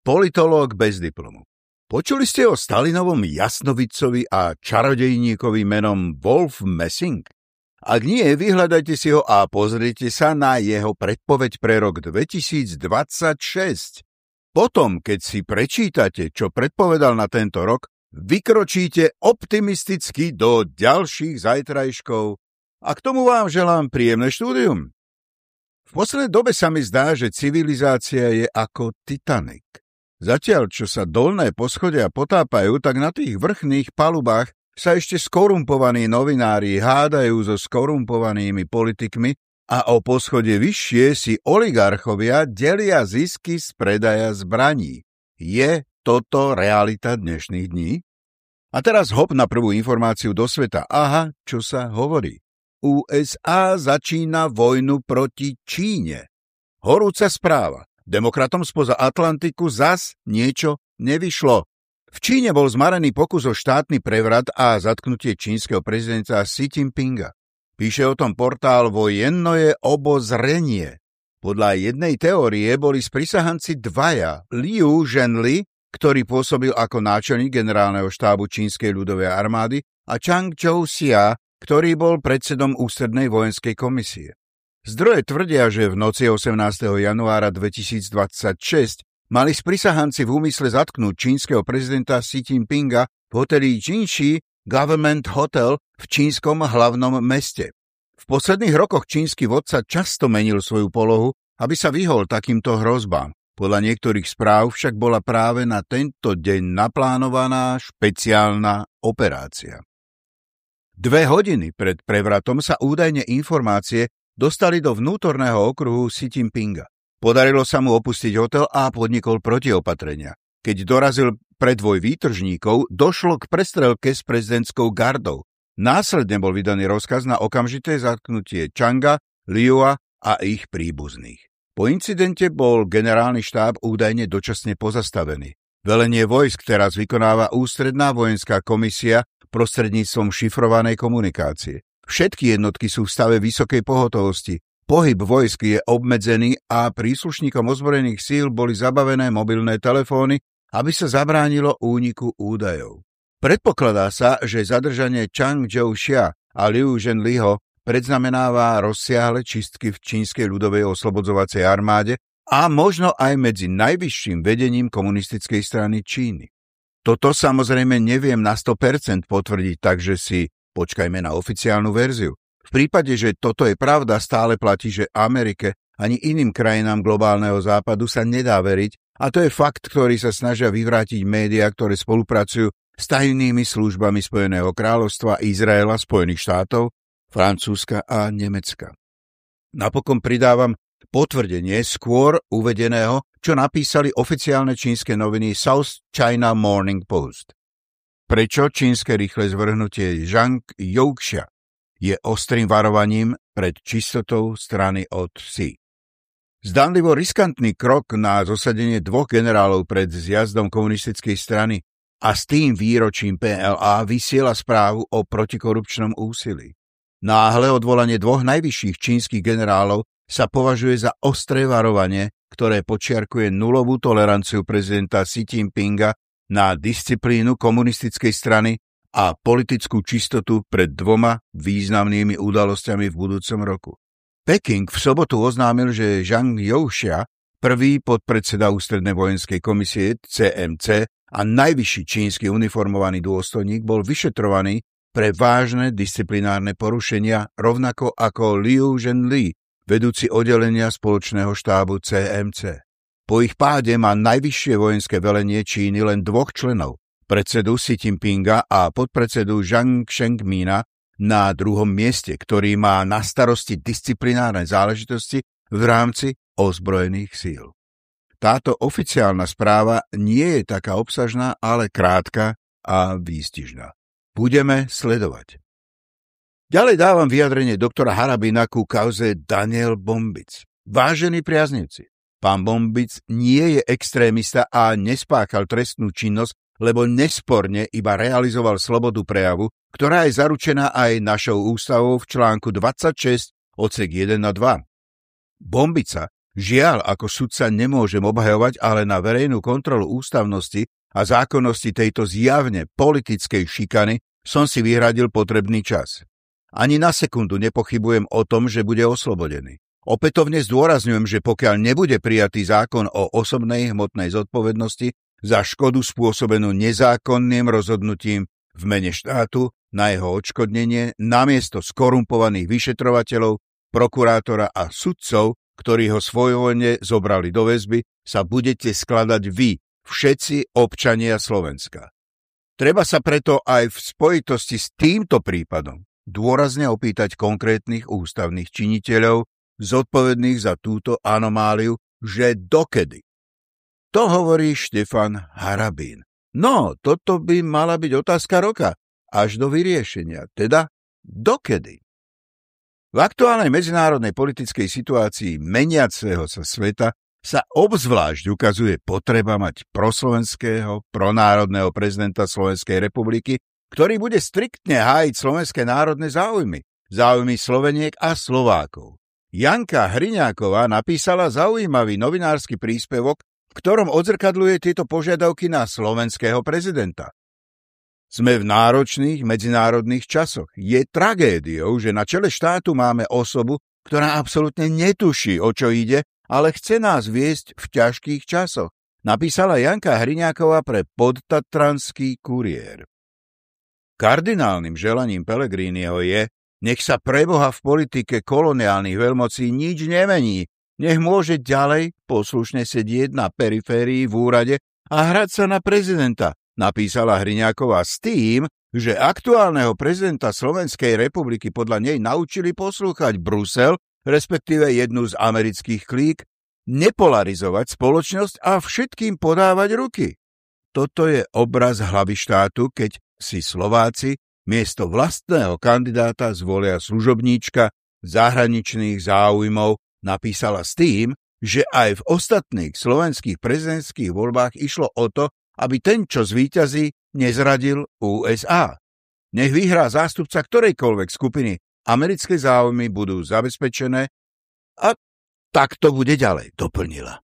politológ bez diplomu. Počuli ste o Stalinovom jasnovicovi a čarodejníkovi menom Wolf Messing? Ak nie, vyhľadajte si ho a pozrite sa na jeho predpoveď pre rok 2026. Potom, keď si prečítate, čo predpovedal na tento rok, vykročíte optimisticky do ďalších zajtrajškov a k tomu vám želám príjemné štúdium. V poslednej dobe sa mi zdá, že civilizácia je ako Titanic. Zatiaľ, čo sa dolné poschodia potápajú, tak na tých vrchných palubách sa ešte skorumpovaní novinári hádajú so skorumpovanými politikmi a o poschodie vyššie si oligarchovia delia zisky z predaja zbraní. Je toto realita dnešných dní? A teraz hop na prvú informáciu do sveta. Aha, čo sa hovorí. USA začína vojnu proti Číne. Horúca správa. Demokratom spoza Atlantiku zas niečo nevyšlo. V Číne bol zmarený pokus o štátny prevrat a zatknutie čínskeho prezidenta Xi Jinpinga. Píše o tom portál Vojennoje obozrenie. Podľa jednej teórie boli sprisahanci dvaja, Liu Zhenli, ktorý pôsobil ako náčelník generálneho štábu čínskej ľudovej armády, a Chang Zhou-xia, ktorý bol predsedom ústrednej vojenskej komisie. Zdroje tvrdia, že v noci 18. januára 2026 mali sprisahanci v úmysle zatknúť čínskeho prezidenta Xi Jinpinga v hoteli Jinxi Government Hotel v čínskom hlavnom meste. V posledných rokoch čínsky vodca často menil svoju polohu, aby sa vyhol takýmto hrozbám. Podľa niektorých správ však bola práve na tento deň naplánovaná špeciálna operácia. Dve hodiny pred prevratom sa údajne informácie dostali do vnútorného okruhu Xi Jinpinga. Podarilo sa mu opustiť hotel a podnikol protiopatrenia. Keď dorazil predvoj výtržníkov, došlo k prestrelke s prezidentskou gardou. Následne bol vydaný rozkaz na okamžité zatknutie Changa, Liua a ich príbuzných. Po incidente bol generálny štáb údajne dočasne pozastavený. Velenie vojsk teraz vykonáva ústredná vojenská komisia prostredníctvom šifrovanej komunikácie. Všetky jednotky sú v stave vysokej pohotovosti. Pohyb vojsk je obmedzený a príslušníkom ozbrojených síl boli zabavené mobilné telefóny, aby sa zabránilo úniku údajov. Predpokladá sa, že zadržanie Chang Zhou-xia a Liu Zhenliho predznamenáva rozsiahle čistky v čínskej ľudovej oslobodzovacej armáde a možno aj medzi najvyšším vedením komunistickej strany Číny. Toto samozrejme neviem na 100% potvrdiť, takže si Počkajme na oficiálnu verziu. V prípade, že toto je pravda, stále platí, že Amerike ani iným krajinám globálneho západu sa nedá veriť a to je fakt, ktorý sa snažia vyvrátiť médiá, ktoré spolupracujú s tajnými službami Spojeného kráľovstva, Izraela, Spojených štátov, Francúzska a Nemecka. Napokon pridávam potvrdenie skôr uvedeného, čo napísali oficiálne čínske noviny South China Morning Post. Prečo čínske rýchle zvrhnutie Zhang Youxia je ostrým varovaním pred čistotou strany od Xi. Zdanlivo riskantný krok na zosadenie dvoch generálov pred zjazdom komunistickej strany a s tým výročím PLA vysiela správu o protikorupčnom úsilí. Náhle odvolanie dvoch najvyšších čínskych generálov sa považuje za ostré varovanie, ktoré počiarkuje nulovú toleranciu prezidenta Xi Jinpinga na disciplínu komunistickej strany a politickú čistotu pred dvoma významnými udalosťami v budúcom roku. Peking v sobotu oznámil, že Zhang Youxia, prvý podpredseda Ústrednej vojenskej komisie CMC a najvyšší čínsky uniformovaný dôstojník, bol vyšetrovaný pre vážne disciplinárne porušenia, rovnako ako Liu Zhenli, vedúci oddelenia spoločného štábu CMC. Po ich páde má najvyššie vojenské velenie Číny len dvoch členov, predsedu Xi Jinpinga a podpredsedu Zhang Shengmina na druhom mieste, ktorý má na starosti disciplinárne záležitosti v rámci ozbrojených síl. táto oficiálna správa nie je taká obsažná, ale krátka a výstižná. Budeme sledovať. Ďalej dávam vyjadrenie doktora Harabina ku kauze Daniel Bombic. Vážení priaznivci, pán Bombic nie je extrémista a nespáchal trestnú činnosť, lebo nesporne iba realizoval slobodu prejavu, ktorá je zaručená aj našou ústavou v článku 26 odsek 1 a 2. Bombica žiaľ ako sudca nemôžem obhajovať, ale na verejnú kontrolu ústavnosti a zákonnosti tejto zjavne politickej šikany som si vyhradil potrebný čas. Ani na sekundu nepochybujem o tom, že bude oslobodený. Opätovne zdôrazňujem, že pokiaľ nebude prijatý zákon o osobnej hmotnej zodpovednosti za škodu spôsobenú nezákonným rozhodnutím v mene štátu na jeho odškodnenie namiesto skorumpovaných vyšetrovateľov, prokurátora a sudcov, ktorí ho svojvoľne zobrali do väzby, sa budete skladať vy, všetci občania Slovenska. Treba sa preto aj v spojitosti s týmto prípadom dôrazne opýtať konkrétnych ústavných činiteľov, zodpovedných za túto anomáliu, že dokedy. To hovorí Štefan Harabín. No, toto by mala byť otázka roka, až do vyriešenia. Teda, dokedy? V aktuálnej medzinárodnej politickej situácii meniaceho sa sveta sa obzvlášť ukazuje potreba mať proslovenského, pronárodného prezidenta Slovenskej republiky, ktorý bude striktne hájiť slovenské národné záujmy, záujmy Sloveniek a Slovákov. Janka Hriňáková napísala zaujímavý novinársky príspevok, v ktorom odzrkadluje tieto požiadavky na slovenského prezidenta. Sme v náročných medzinárodných časoch. Je tragédiou, že na čele štátu máme osobu, ktorá absolútne netuší, o čo ide, ale chce nás viesť v ťažkých časoch. Napísala Janka Hriňáková pre podtatranský kuriér. Kardinálnym želaním Pelegrínieho je, nech sa preboha v politike koloniálnych veľmocí nič nemení, nech môže ďalej poslušne sedieť na periférii v úrade a hrať sa na prezidenta, napísala Hriňáková s tým, že aktuálneho prezidenta Slovenskej republiky podľa nej naučili poslúchať Brusel, respektíve jednu z amerických klík, nepolarizovať spoločnosť a všetkým podávať ruky. Toto je obraz hlavy štátu, keď si Slováci miesto vlastného kandidáta zvolia služobníčka zahraničných záujmov, napísala s tým, že aj v ostatných slovenských prezidentských voľbách išlo o to, aby ten, čo zvíťazí, nezradil USA. Nech vyhrá zástupca ktorejkoľvek skupiny, americké záujmy budú zabezpečené a tak to bude ďalej, doplnila.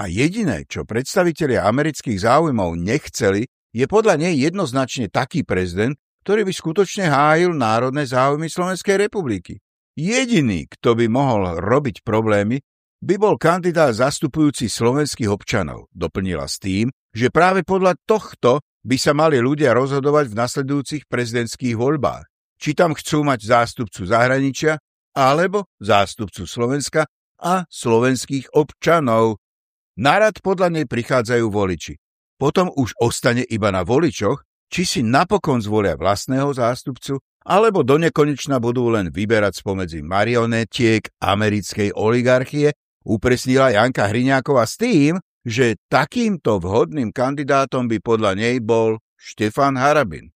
A jediné, čo predstavitelia amerických záujmov nechceli, je podľa nej jednoznačne taký prezident, ktorý by skutočne hájil národné záujmy Slovenskej republiky. Jediný, kto by mohol robiť problémy, by bol kandidát zastupujúci slovenských občanov, doplnila s tým, že práve podľa tohto by sa mali ľudia rozhodovať v nasledujúcich prezidentských voľbách. Či tam chcú mať zástupcu zahraničia, alebo zástupcu Slovenska a slovenských občanov. Narad podľa nej prichádzajú voliči. Potom už ostane iba na voličoch, či si napokon zvolia vlastného zástupcu, alebo do nekonečna budú len vyberať spomedzi marionetiek americkej oligarchie, upresnila Janka Hriňáková s tým, že takýmto vhodným kandidátom by podľa nej bol Štefan Harabin.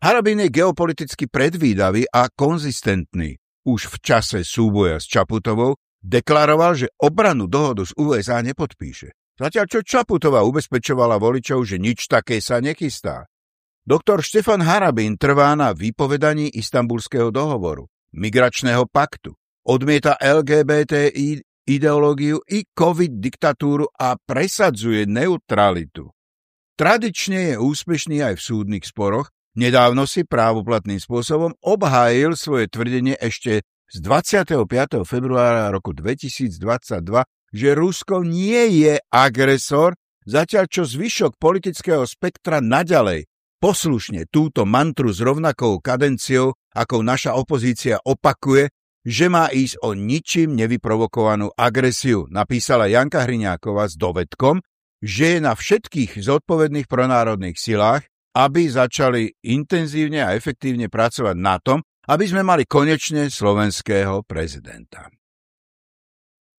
Harabin je geopoliticky predvídavý a konzistentný. Už v čase súboja s Čaputovou deklaroval, že obranu dohodu z USA nepodpíše. Zatiaľ čo Čaputová ubezpečovala voličov, že nič také sa nechystá. Doktor Štefan Harabín trvá na vypovedaní istambulského dohovoru, migračného paktu, odmieta LGBTI ideológiu i COVID diktatúru a presadzuje neutralitu. Tradične je úspešný aj v súdnych sporoch, nedávno si právoplatným spôsobom obhájil svoje tvrdenie ešte z 25. februára roku 2022 že Rusko nie je agresor, zatiaľ čo zvyšok politického spektra naďalej poslušne túto mantru s rovnakou kadenciou, ako naša opozícia opakuje, že má ísť o ničím nevyprovokovanú agresiu, napísala Janka Hriňáková s dovedkom, že je na všetkých zodpovedných pronárodných silách, aby začali intenzívne a efektívne pracovať na tom, aby sme mali konečne slovenského prezidenta.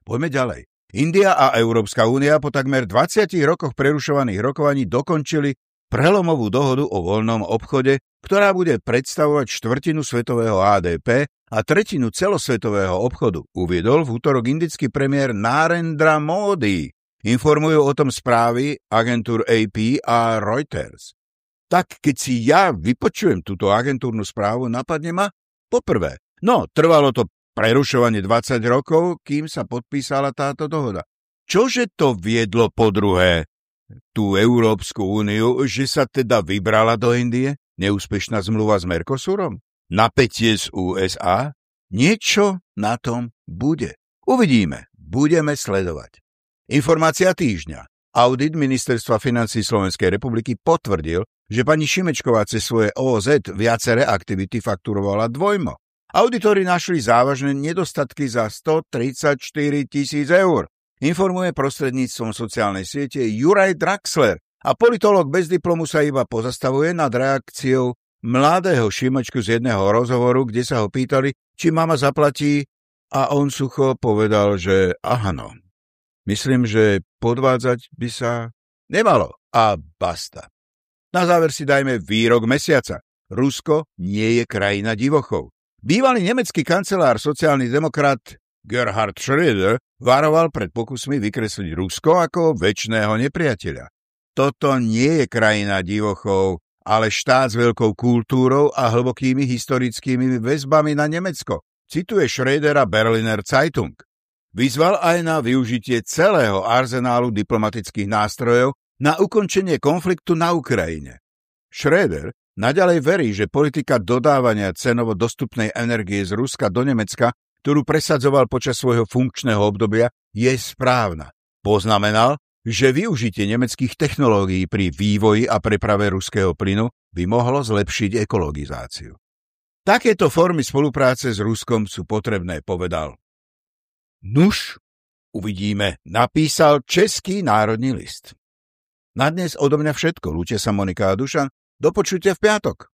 Poďme ďalej. India a Európska únia po takmer 20 rokoch prerušovaných rokovaní dokončili prelomovú dohodu o voľnom obchode, ktorá bude predstavovať štvrtinu svetového HDP a tretinu celosvetového obchodu, uviedol v útorok indický premiér Narendra Modi. Informujú o tom správy agentúr AP a Reuters. Tak keď si ja vypočujem túto agentúrnu správu, napadne ma poprvé. No, trvalo to prerušovanie 20 rokov, kým sa podpísala táto dohoda. Čože to viedlo po druhé? Tú Európsku úniu, že sa teda vybrala do Indie? Neúspešná zmluva s Mercosurom? Napätie z USA? Niečo na tom bude. Uvidíme. Budeme sledovať. Informácia týždňa. Audit Ministerstva financí Slovenskej republiky potvrdil, že pani Šimečková cez svoje OZ viaceré aktivity fakturovala dvojmo. Auditori našli závažné nedostatky za 134 tisíc eur informuje prostredníctvom sociálnej siete Juraj Draxler a politolog bez diplomu sa iba pozastavuje nad reakciou mladého Šimečku z jedného rozhovoru, kde sa ho pýtali, či mama zaplatí a on sucho povedal, že áno. Myslím, že podvádzať by sa nemalo a basta. Na záver si dajme výrok mesiaca. Rusko nie je krajina divochov. Bývalý nemecký kancelár sociálny demokrat Gerhard Schröder varoval pred pokusmi vykresliť Rusko ako väčšného nepriateľa. Toto nie je krajina divochov, ale štát s veľkou kultúrou a hlbokými historickými väzbami na Nemecko, cituje Schrödera Berliner Zeitung. Vyzval aj na využitie celého arzenálu diplomatických nástrojov na ukončenie konfliktu na Ukrajine. Schröder naďalej verí, že politika dodávania cenovo dostupnej energie z Ruska do Nemecka ktorú presadzoval počas svojho funkčného obdobia, je správna. Poznamenal, že využitie nemeckých technológií pri vývoji a preprave ruského plynu by mohlo zlepšiť ekologizáciu. Takéto formy spolupráce s Ruskom sú potrebné, povedal. Nuž, uvidíme, napísal Český národný list. Na dnes odo mňa všetko. Lúče sa Monika a Dušan. Do počutia v piatok.